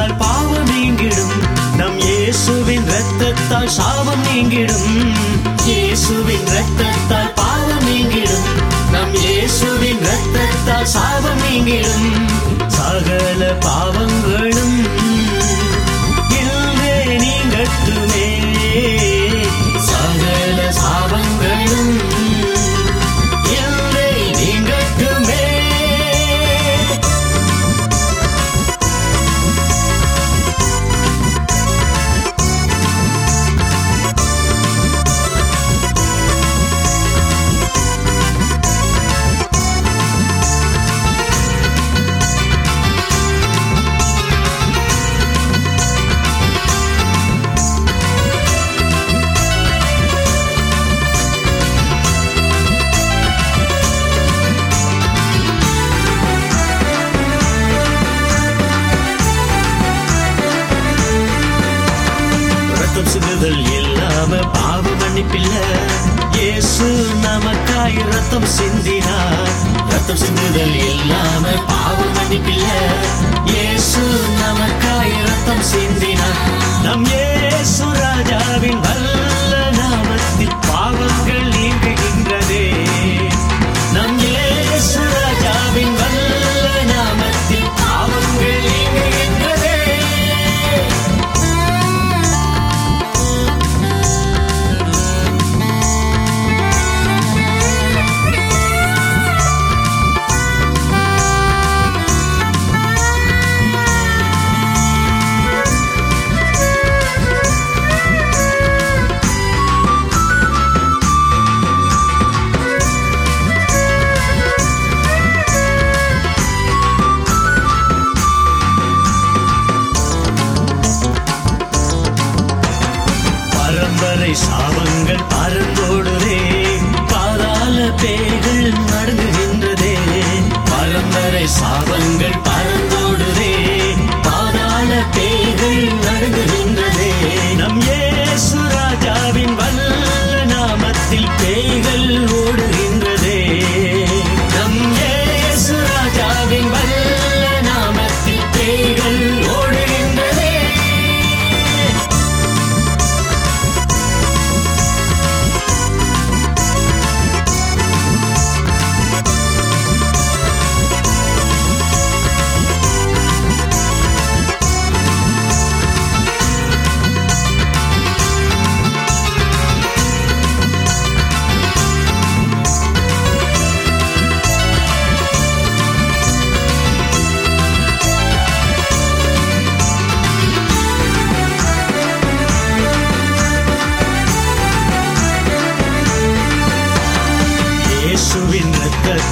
ரத்தத்தால் பாவம் நீங்கிடும். நம் இயேசுவின் ரத்தத்தால் சாபம் நீங்கிடும். இயேசுவின் ரத்தத்தால் பாவம் நீங்கிடும். நம் இயேசுவின் ரத்தத்தால் சாபம் நீங்கிடும். சகல பாவங்களும் இயேசு நமக்காய் ரத்தம் சிந்தினார். ரத்தம் சிந்துதல் இல்லாம பாவம் மன்னிப்பில்ல. இயேசு நமக்காய் சாபங்கள்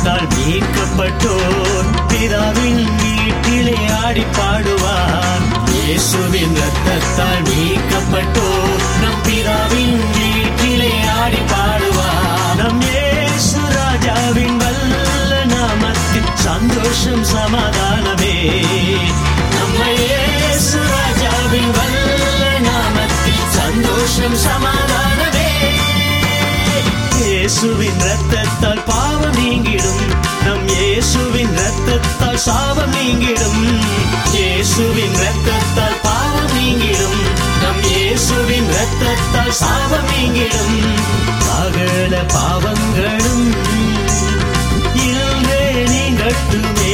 பாவத்தால் மீட்கப்பட்டோர். பிதாவின் வீட்டிலே ஆடி பாடுவார் இயேசுவின் ரத்தத்தால் மீட்கப்பட்டோர். நம் பிதாவின் வீட்டிலே ஆடி பாடுவார் நம் இயேசு ராஜாவின் வல்ல நாமத்தில் சந்தோஷம் சமாதானமே. நம்ம இயேசு ராஜாவின் வல்ல நாமத்தில் சந்தோஷம் சமாதானமே. இயேசுவின் ரத்த சாபம் நீங்கிடும். இயேசுவின் ரத்தத்தால் பாவம் நீங்கிடும். நம் இயேசுவின் ரத்தத்தால் சாபம் நீங்கிடும். சகல பாவங்களும் இல்வே நீங்கட்டுமே